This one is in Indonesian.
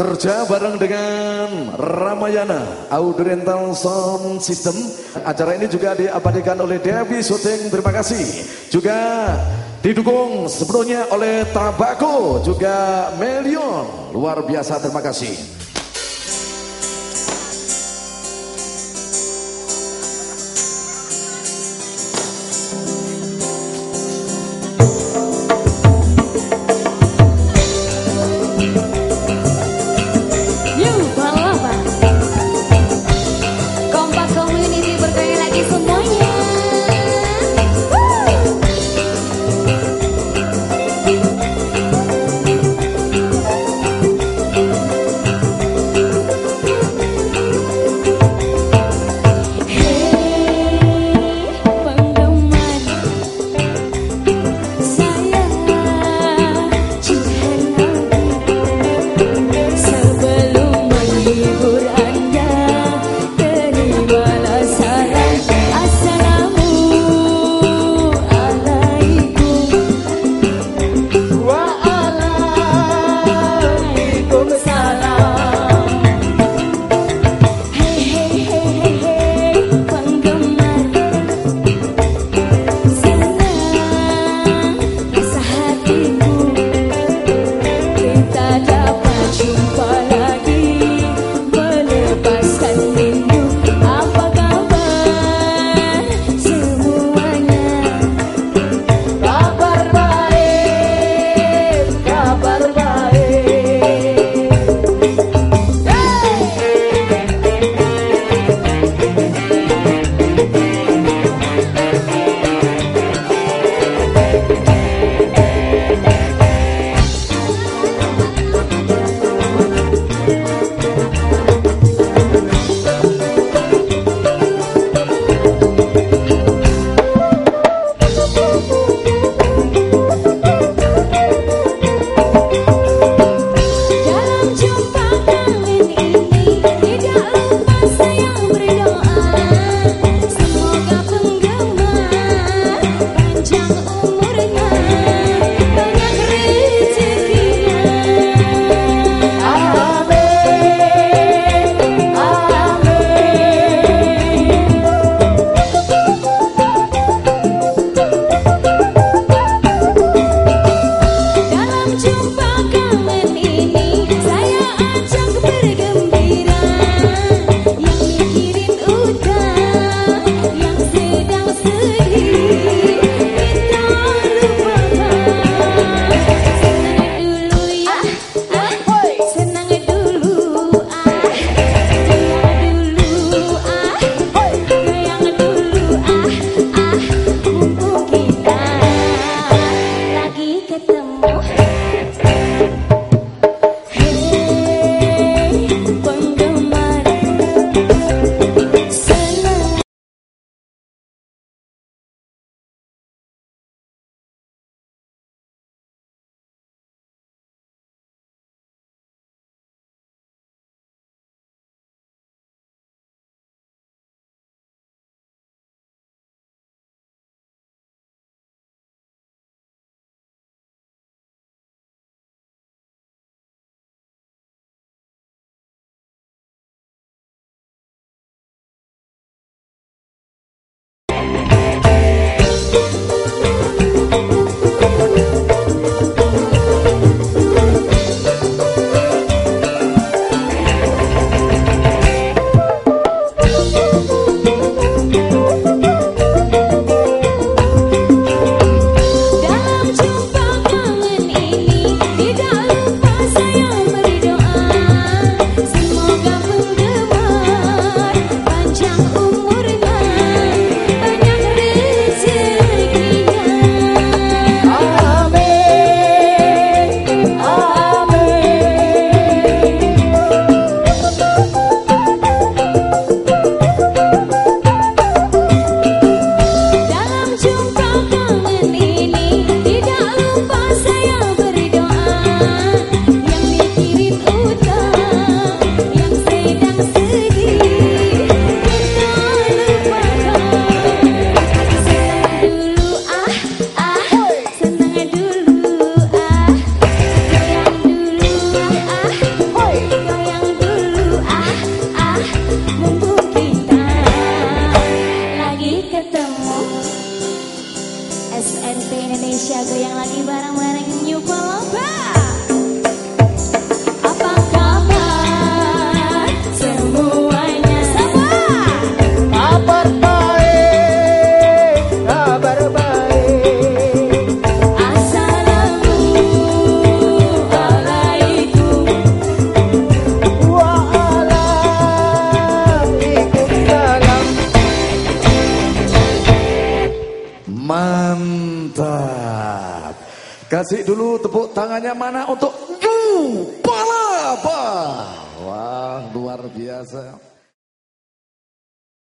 Kerja bareng dengan Ramayana Audio Rental Sound System. Acara ini juga diabadikan oleh Devi Shooting Terima kasih. Juga didukung sebelumnya oleh Tabako Juga Melion. Luar biasa terima kasih ketemu. SNP Indonesia goyang lagi bareng-bareng New Palembang Mantap. Kasih dulu tepuk tangannya mana untuk Yu Palapa. Wah, luar biasa.